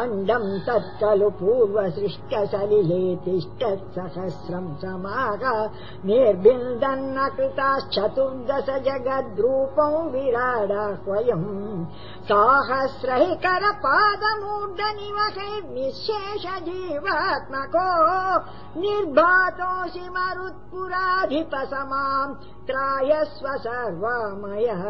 अण्डम् तत् खलु पूर्वसृष्ट सलिले तिष्ठत् सहस्रम् समाग निर्बिन्दन्न कृताश्चतुर्दश जगद्रूपौ विराडाह्वयम् साहस्रहि साहस्र हि निःशेष जीवात्मको निर्भातोऽसि मरुत्पुराधिप समाम् त्रायस्व सर्वामयः